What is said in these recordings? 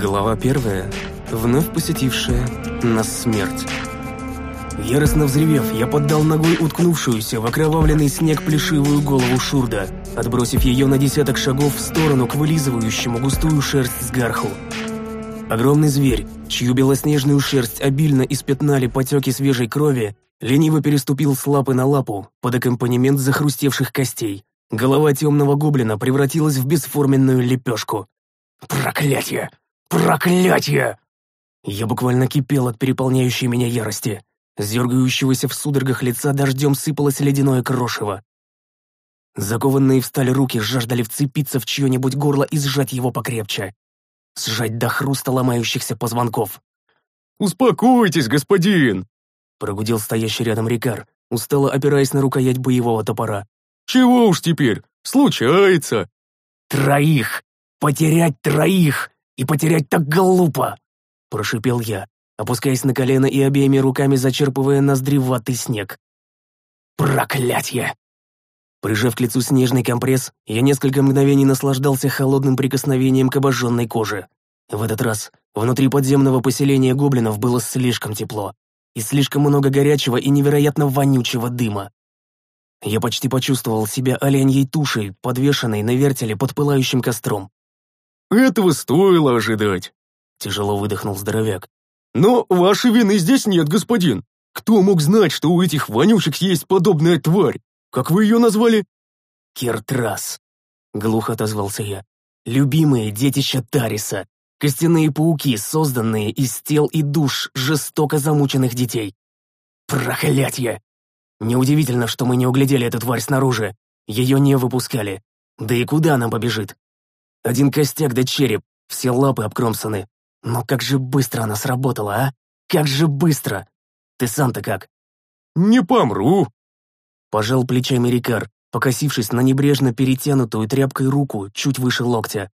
Глава первая, вновь посетившая нас смерть. Яростно взревев, я поддал ногой уткнувшуюся в окровавленный снег плешивую голову Шурда, отбросив ее на десяток шагов в сторону к вылизывающему густую шерсть с гарху. Огромный зверь, чью белоснежную шерсть обильно испятнали потеки свежей крови, лениво переступил с лапы на лапу под аккомпанемент захрустевших костей. Голова темного гоблина превратилась в бесформенную лепешку. «Проклятие! Проклятие!» Я буквально кипел от переполняющей меня ярости. С дергающегося в судорогах лица дождем сыпалось ледяное крошево. Закованные в сталь руки жаждали вцепиться в чье-нибудь горло и сжать его покрепче. Сжать до хруста ломающихся позвонков. «Успокойтесь, господин!» Прогудел стоящий рядом Рикар, устало опираясь на рукоять боевого топора. «Чего уж теперь? Случается!» «Троих! Потерять троих! И потерять так глупо!» Прошипел я, опускаясь на колено и обеими руками зачерпывая ноздреватый снег. «Проклятье!» Прижав к лицу снежный компресс, я несколько мгновений наслаждался холодным прикосновением к обожженной коже. В этот раз внутри подземного поселения гоблинов было слишком тепло и слишком много горячего и невероятно вонючего дыма. Я почти почувствовал себя оленьей тушей, подвешенной на вертеле под пылающим костром. «Этого стоило ожидать», — тяжело выдохнул здоровяк. «Но вашей вины здесь нет, господин. Кто мог знать, что у этих вонючек есть подобная тварь? Как вы ее назвали?» «Кертрас», — глухо отозвался я. «Любимые детища Тариса, костяные пауки, созданные из тел и душ жестоко замученных детей. Проклятье! Неудивительно, что мы не углядели эту тварь снаружи. Ее не выпускали. Да и куда она побежит? Один костяк да череп, все лапы обкромсаны. Но как же быстро она сработала, а? Как же быстро! Ты сам-то как? Не помру. Пожал плечами Рикар, покосившись на небрежно перетянутую тряпкой руку чуть выше локтя.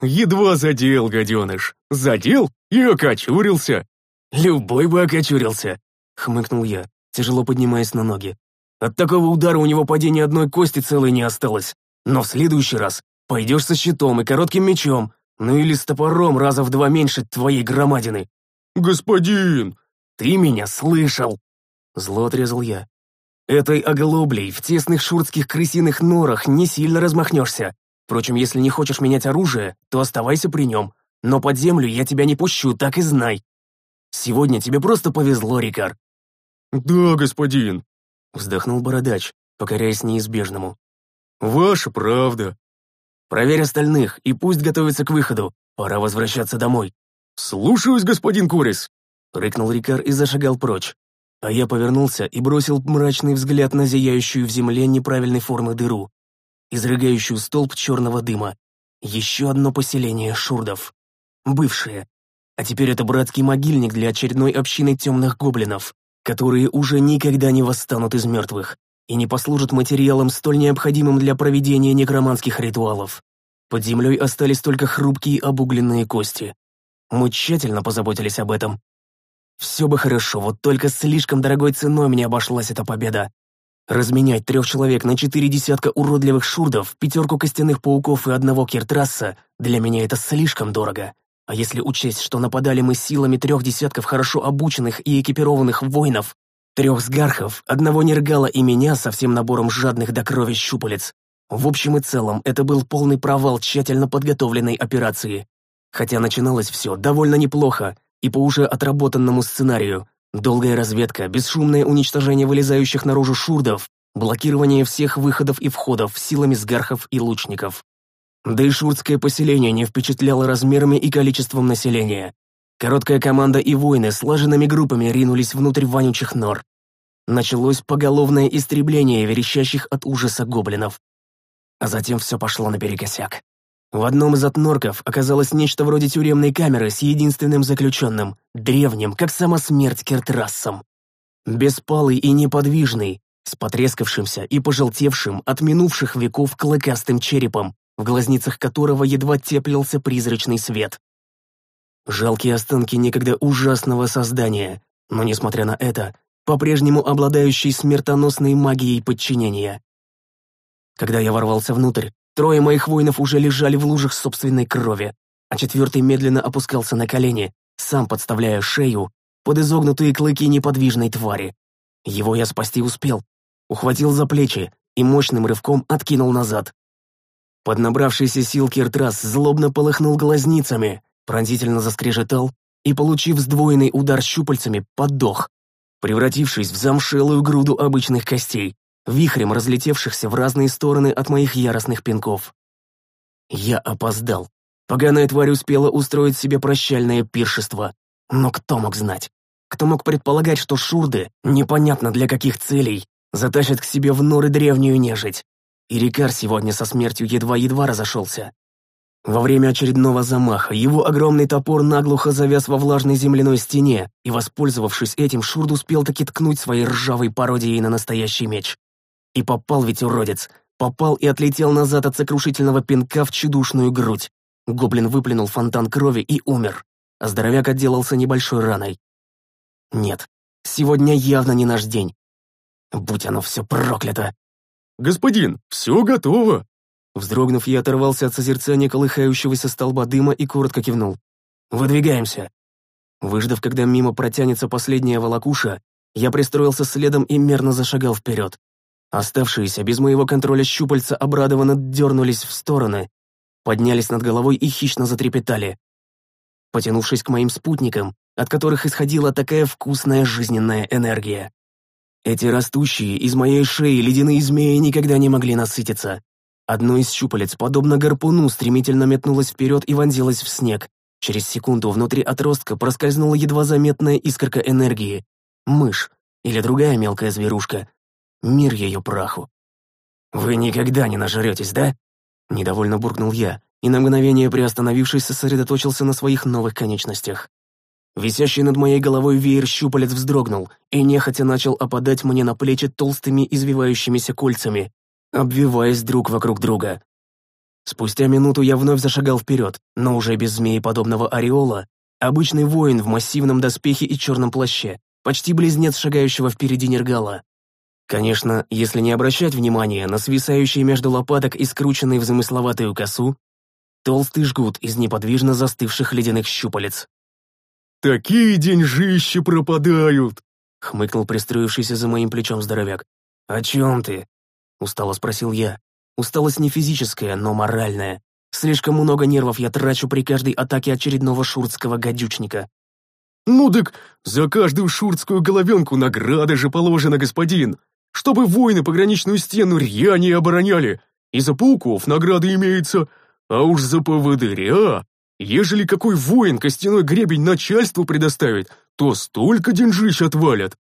Едва задел, гаденыш. Задел и окочурился. Любой бы окочурился, хмыкнул я, тяжело поднимаясь на ноги. От такого удара у него падения одной кости целой не осталось. Но в следующий раз пойдешь со щитом и коротким мечом, ну или с топором раза в два меньше твоей громадины. Господин! Ты меня слышал! Зло отрезал я. Этой оглоблей в тесных шуртских крысиных норах не сильно размахнешься. Впрочем, если не хочешь менять оружие, то оставайся при нем. Но под землю я тебя не пущу, так и знай. Сегодня тебе просто повезло, Рикар. «Да, господин», — вздохнул бородач, покоряясь неизбежному. «Ваша правда». «Проверь остальных и пусть готовятся к выходу. Пора возвращаться домой». «Слушаюсь, господин Корис», — рыкнул Рикар и зашагал прочь. А я повернулся и бросил мрачный взгляд на зияющую в земле неправильной формы дыру изрыгающую столб черного дыма. Еще одно поселение шурдов. Бывшее. А теперь это братский могильник для очередной общины темных гоблинов, которые уже никогда не восстанут из мертвых и не послужат материалом, столь необходимым для проведения некроманских ритуалов. Под землей остались только хрупкие обугленные кости. Мы тщательно позаботились об этом. Все бы хорошо, вот только слишком дорогой ценой мне обошлась эта победа. Разменять трех человек на четыре десятка уродливых шурдов, пятерку костяных пауков и одного киртрасса для меня это слишком дорого. А если учесть, что нападали мы силами трех десятков хорошо обученных и экипированных воинов, трех сгархов, одного нергала и меня со всем набором жадных до крови щупалец, в общем и целом это был полный провал тщательно подготовленной операции. Хотя начиналось все довольно неплохо и по уже отработанному сценарию, Долгая разведка, бесшумное уничтожение вылезающих наружу шурдов, блокирование всех выходов и входов силами сгархов и лучников. Да и шурдское поселение не впечатляло размерами и количеством населения. Короткая команда и воины слаженными группами ринулись внутрь вонючих нор. Началось поголовное истребление верещащих от ужаса гоблинов. А затем все пошло наперекосяк. В одном из отнорков оказалось нечто вроде тюремной камеры с единственным заключенным, древним, как сама смерть Кертрассом. Беспалый и неподвижный, с потрескавшимся и пожелтевшим от минувших веков клыкастым черепом, в глазницах которого едва теплился призрачный свет. Жалкие останки некогда ужасного создания, но, несмотря на это, по-прежнему обладающий смертоносной магией подчинения. Когда я ворвался внутрь, Трое моих воинов уже лежали в лужах собственной крови. а четвертый медленно опускался на колени, сам подставляя шею под изогнутые клыки неподвижной твари. Его я спасти успел. Ухватил за плечи и мощным рывком откинул назад. Под набравшийся сил Киртрас злобно полыхнул глазницами, пронзительно заскрежетал и, получив сдвоенный удар щупальцами, подох, превратившись в замшелую груду обычных костей, вихрем разлетевшихся в разные стороны от моих яростных пинков. Я опоздал. Поганая тварь успела устроить себе прощальное пиршество. Но кто мог знать? Кто мог предполагать, что шурды, непонятно для каких целей, затащат к себе в норы древнюю нежить? И Рикар сегодня со смертью едва-едва разошелся. Во время очередного замаха его огромный топор наглухо завяз во влажной земляной стене, и, воспользовавшись этим, Шурд успел таки ткнуть своей ржавой пародией на настоящий меч. И попал ведь уродец, попал и отлетел назад от сокрушительного пинка в чудушную грудь. Гоблин выплюнул фонтан крови и умер, а здоровяк отделался небольшой раной. Нет, сегодня явно не наш день. Будь оно все проклято. «Господин, все готово!» Вздрогнув, я оторвался от созерцания колыхающегося столба дыма и коротко кивнул. «Выдвигаемся!» Выждав, когда мимо протянется последняя волокуша, я пристроился следом и мерно зашагал вперед. Оставшиеся без моего контроля щупальца обрадованно дернулись в стороны, поднялись над головой и хищно затрепетали. Потянувшись к моим спутникам, от которых исходила такая вкусная жизненная энергия. Эти растущие из моей шеи ледяные змеи никогда не могли насытиться. Одно из щупалец, подобно гарпуну, стремительно метнулось вперед и вонзилось в снег. Через секунду внутри отростка проскользнула едва заметная искорка энергии. Мышь или другая мелкая зверушка, Мир ее праху. «Вы никогда не нажретесь, да?» Недовольно буркнул я, и на мгновение приостановившись сосредоточился на своих новых конечностях. Висящий над моей головой веер щупалец вздрогнул и нехотя начал опадать мне на плечи толстыми извивающимися кольцами, обвиваясь друг вокруг друга. Спустя минуту я вновь зашагал вперед, но уже без змеи подобного ореола, обычный воин в массивном доспехе и черном плаще, почти близнец шагающего впереди Нергала. Конечно, если не обращать внимания на свисающие между лопаток и скрученный в замысловатую косу, толстый жгут из неподвижно застывших ледяных щупалец. «Такие деньжища пропадают!» — хмыкнул пристроившийся за моим плечом здоровяк. «О чем ты?» — устало спросил я. Усталость не физическая, но моральная. Слишком много нервов я трачу при каждой атаке очередного шуртского гадючника. «Ну так за каждую шуртскую головенку награда же положена, господин!» чтобы воины пограничную стену рьянее обороняли, и за пауков награды имеется, а уж за поводыря, ежели какой воин костяной гребень начальству предоставит, то столько деньжищ отвалят.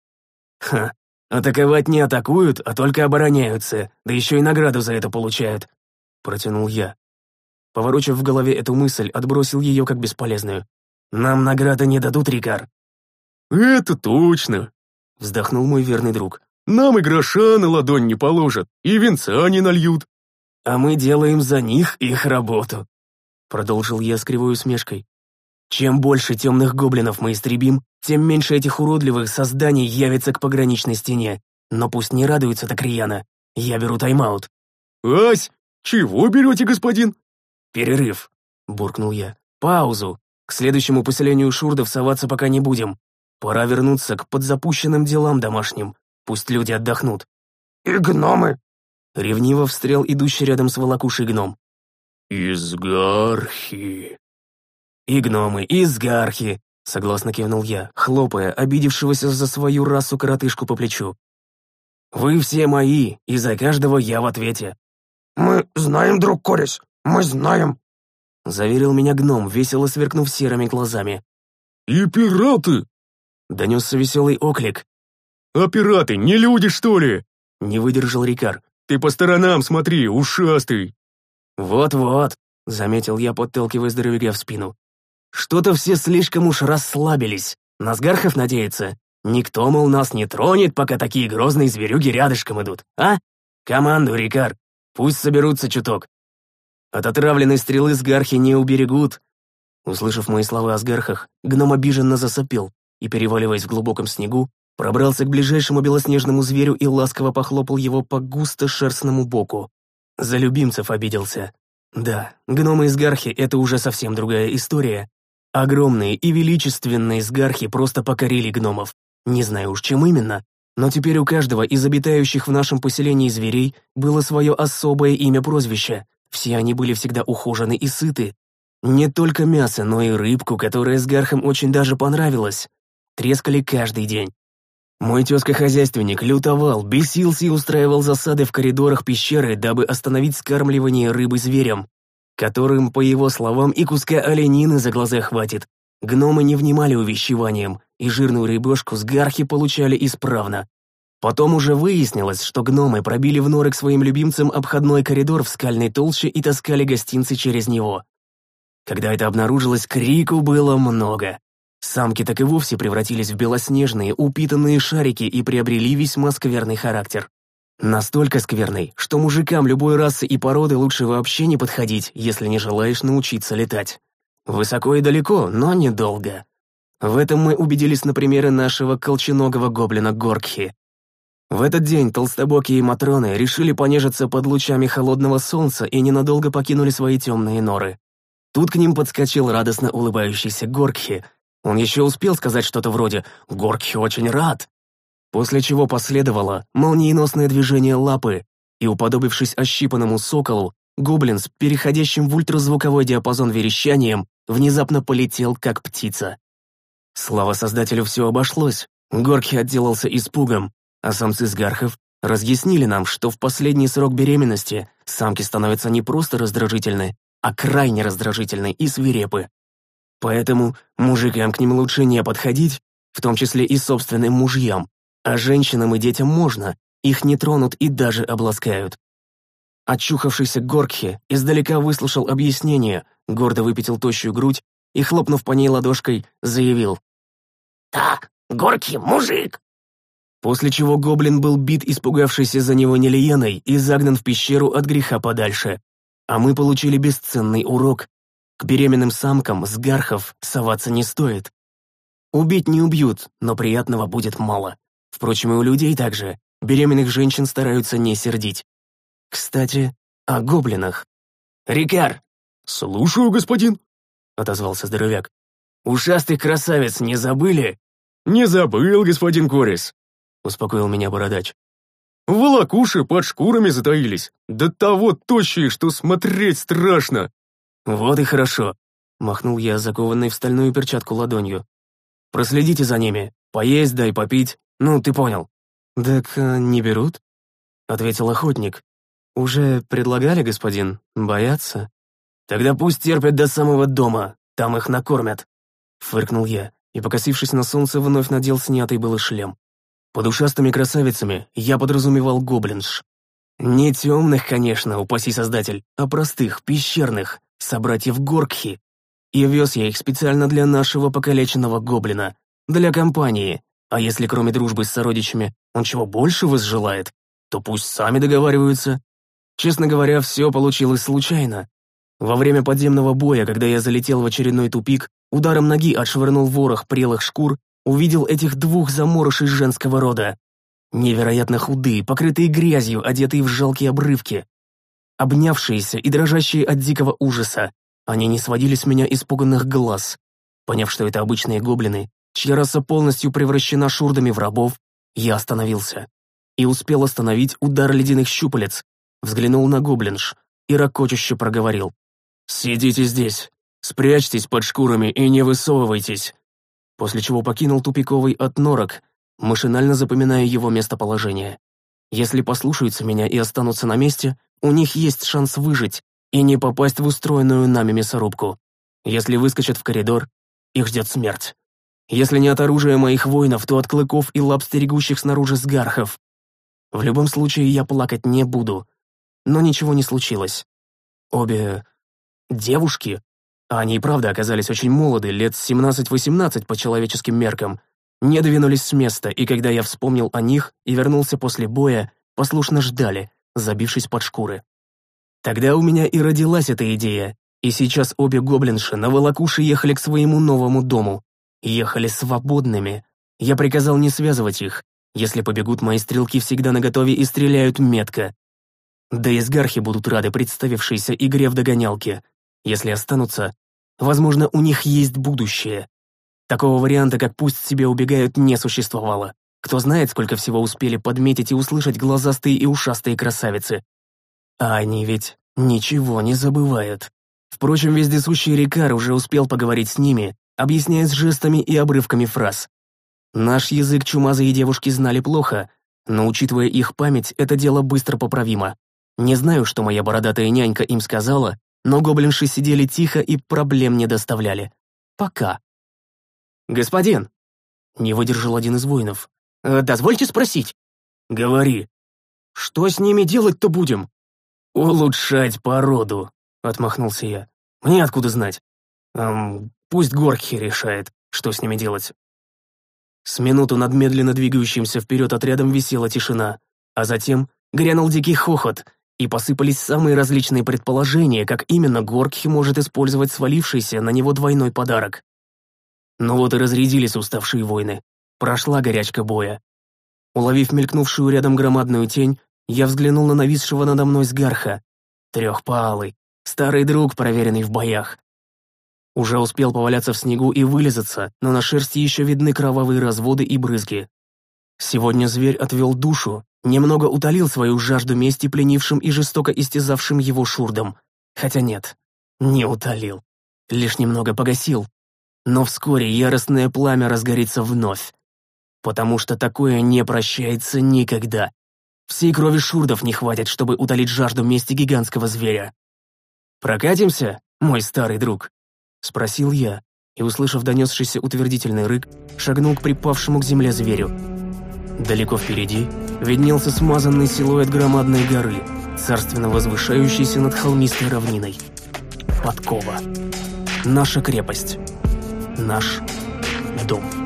Ха, атаковать не атакуют, а только обороняются, да еще и награду за это получают, протянул я. Поворочив в голове эту мысль, отбросил ее как бесполезную. «Нам награды не дадут, Рикар». «Это точно», — вздохнул мой верный друг. Нам и гроша на ладонь не положат, и венца не нальют. А мы делаем за них их работу», — продолжил я с кривой усмешкой. «Чем больше темных гоблинов мы истребим, тем меньше этих уродливых созданий явится к пограничной стене. Но пусть не радуются так рьяно. Я беру тайм-аут». «Ась, чего берете, господин?» «Перерыв», — буркнул я. «Паузу. К следующему поселению шурдов соваться пока не будем. Пора вернуться к подзапущенным делам домашним. Пусть люди отдохнут». «И гномы?» Ревниво встрял идущий рядом с волокушей гном. «Изгархи». «И гномы, изгархи», — согласно кивнул я, хлопая обидевшегося за свою расу коротышку по плечу. «Вы все мои, и за каждого я в ответе». «Мы знаем, друг Корис, мы знаем», — заверил меня гном, весело сверкнув серыми глазами. «И пираты!» — донесся веселый оклик, «А пираты не люди, что ли?» — не выдержал Рикар. «Ты по сторонам смотри, ушастый!» «Вот-вот», — заметил я, подталкивая здоровяка в спину. «Что-то все слишком уж расслабились. На сгархов надеются. Никто, мол, нас не тронет, пока такие грозные зверюги рядышком идут, а? Команду, Рикар, пусть соберутся чуток. От отравленной стрелы сгархи не уберегут». Услышав мои слова о сгархах, гном обиженно засопел и, переваливаясь в глубоком снегу, Пробрался к ближайшему белоснежному зверю и ласково похлопал его по густо шерстному боку. За любимцев обиделся. Да, гномы из Гархи — это уже совсем другая история. Огромные и величественные сгархи просто покорили гномов. Не знаю уж чем именно, но теперь у каждого из обитающих в нашем поселении зверей было свое особое имя-прозвище. Все они были всегда ухожены и сыты. Не только мясо, но и рыбку, которая с Гархом очень даже понравилась. Трескали каждый день. Мой тезка-хозяйственник лютовал, бесился и устраивал засады в коридорах пещеры, дабы остановить скармливание рыбы зверям, которым, по его словам, и куска оленины за глаза хватит. Гномы не внимали увещеваниям, и жирную рыбешку с гархи получали исправно. Потом уже выяснилось, что гномы пробили в норы к своим любимцам обходной коридор в скальной толще и таскали гостинцы через него. Когда это обнаружилось, крику было много. Самки так и вовсе превратились в белоснежные, упитанные шарики и приобрели весьма скверный характер. Настолько скверный, что мужикам любой расы и породы лучше вообще не подходить, если не желаешь научиться летать. Высоко и далеко, но недолго. В этом мы убедились на примере нашего колченогого гоблина Горкхи. В этот день толстобокие матроны решили понежиться под лучами холодного солнца и ненадолго покинули свои темные норы. Тут к ним подскочил радостно улыбающийся Горкхи. Он еще успел сказать что-то вроде «Горкхи очень рад», после чего последовало молниеносное движение лапы, и, уподобившись ощипанному соколу, гоблин с переходящим в ультразвуковой диапазон верещанием внезапно полетел, как птица. Слава создателю, все обошлось. Горки отделался испугом, а самцы с гархов разъяснили нам, что в последний срок беременности самки становятся не просто раздражительны, а крайне раздражительны и свирепы. Поэтому мужикам к ним лучше не подходить, в том числе и собственным мужьям, а женщинам и детям можно, их не тронут и даже обласкают. Очухавшийся Горкхи издалека выслушал объяснение, гордо выпятил тощую грудь и, хлопнув по ней ладошкой, заявил. «Так, Горки мужик!» После чего гоблин был бит испугавшийся за него Нелиеной и загнан в пещеру от греха подальше. А мы получили бесценный урок. К беременным самкам с гархов соваться не стоит. Убить не убьют, но приятного будет мало. Впрочем, и у людей также. Беременных женщин стараются не сердить. Кстати, о гоблинах. «Рикар!» «Слушаю, господин», — отозвался здоровяк. «Ушастый красавец не забыли?» «Не забыл, господин Корис», — успокоил меня бородач. «Волокуши под шкурами затаились, до того тощие, что смотреть страшно». «Вот и хорошо», — махнул я, закованной в стальную перчатку ладонью. «Проследите за ними, поесть дай попить, ну, ты понял». «Так а, не берут?» — ответил охотник. «Уже предлагали, господин, боятся?» «Тогда пусть терпят до самого дома, там их накормят», — фыркнул я, и, покосившись на солнце, вновь надел снятый был шлем. Под ушастыми красавицами я подразумевал гоблинш. Не темных, конечно, упаси создатель, а простых, пещерных, собратьев Горкхи. И вез я их специально для нашего покалеченного гоблина, для компании. А если кроме дружбы с сородичами он чего больше возжелает, то пусть сами договариваются. Честно говоря, все получилось случайно. Во время подземного боя, когда я залетел в очередной тупик, ударом ноги отшвырнул ворох прелых шкур, увидел этих двух заморышей женского рода. Невероятно худые, покрытые грязью, одетые в жалкие обрывки. Обнявшиеся и дрожащие от дикого ужаса, они не сводили с меня испуганных глаз. Поняв, что это обычные гоблины, чья раса полностью превращена шурдами в рабов, я остановился. И успел остановить удар ледяных щупалец, взглянул на гоблинш и ракочуще проговорил. «Сидите здесь, спрячьтесь под шкурами и не высовывайтесь!» После чего покинул тупиковый отнорок, машинально запоминая его местоположение. Если послушаются меня и останутся на месте, у них есть шанс выжить и не попасть в устроенную нами мясорубку. Если выскочат в коридор, их ждет смерть. Если не от оружия моих воинов, то от клыков и лап стерегущих снаружи сгархов. В любом случае, я плакать не буду. Но ничего не случилось. Обе девушки, а они и правда оказались очень молоды, лет 17-18 по человеческим меркам, не двинулись с места, и когда я вспомнил о них и вернулся после боя, послушно ждали, забившись под шкуры. Тогда у меня и родилась эта идея, и сейчас обе гоблинши на волокуши ехали к своему новому дому. Ехали свободными. Я приказал не связывать их. Если побегут, мои стрелки всегда наготове и стреляют метко. Да и сгархи будут рады представившейся игре в догонялке. Если останутся, возможно, у них есть будущее. Такого варианта, как пусть себе убегают, не существовало. Кто знает, сколько всего успели подметить и услышать глазастые и ушастые красавицы. А они ведь ничего не забывают. Впрочем, вездесущий Рикар уже успел поговорить с ними, объясняя с жестами и обрывками фраз. Наш язык чумазые девушки знали плохо, но, учитывая их память, это дело быстро поправимо. Не знаю, что моя бородатая нянька им сказала, но гоблинши сидели тихо и проблем не доставляли. Пока. «Господин!» — не выдержал один из воинов. «Э, «Дозвольте спросить». «Говори». «Что с ними делать-то будем?» «Улучшать породу», Отмахнулся я. Мне откуда знать? Эм, пусть Горхи решает, что с ними делать. С минуту над медленно двигающимся вперед отрядом висела тишина, а затем грянул дикий хохот, и посыпались самые различные предположения, как именно Горкхи может использовать свалившийся на него двойной подарок. Ну вот и разрядились уставшие воины. Прошла горячка боя. Уловив мелькнувшую рядом громадную тень, я взглянул на нависшего надо мной сгарха. Трехпалый, Старый друг, проверенный в боях. Уже успел поваляться в снегу и вылезаться, но на шерсти еще видны кровавые разводы и брызги. Сегодня зверь отвел душу, немного утолил свою жажду мести пленившим и жестоко истязавшим его шурдом. Хотя нет, не утолил. Лишь немного погасил. Но вскоре яростное пламя разгорится вновь. Потому что такое не прощается никогда. Всей крови шурдов не хватит, чтобы утолить жажду мести гигантского зверя. «Прокатимся, мой старый друг?» — спросил я, и, услышав донесшийся утвердительный рык, шагнул к припавшему к земле зверю. Далеко впереди виднелся смазанный силуэт громадной горы, царственно возвышающейся над холмистой равниной. Подкова. Наша крепость. Наш дом.